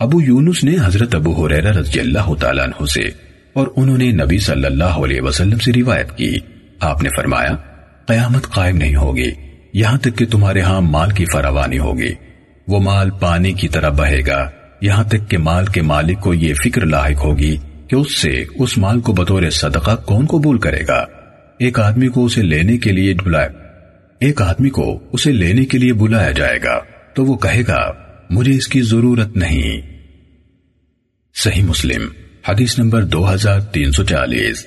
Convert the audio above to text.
ابو یونس نے حضرت ابو حریرہ رضی اللہ تعالیٰ عنہ سے اور انہوں نے نبی صلی اللہ علیہ وسلم سے روایت کی۔ آپ نے فرمایا، قیامت قائم نہیں ہوگی، یہاں تک کہ تمہارے ہاں مال کی فراوانی ہوگی۔ وہ مال پانی کی طرح بہے گا، یہاں تک کہ مال کے مالک کو یہ فکر لاحق ہوگی کہ اس سے اس مال کو بطور صدقہ کون قبول کرے گا۔ ایک آدمی کو اسے لینے کے لیے بلایا، ایک آدمی کو اسے لینے کے لیے بلایا جائے گا، تو وہ کہے گا مجھے اس کی ضرورت نہیں۔ صحیح مسلم حدیث نمبر دو ہزار تین سو چالیس۔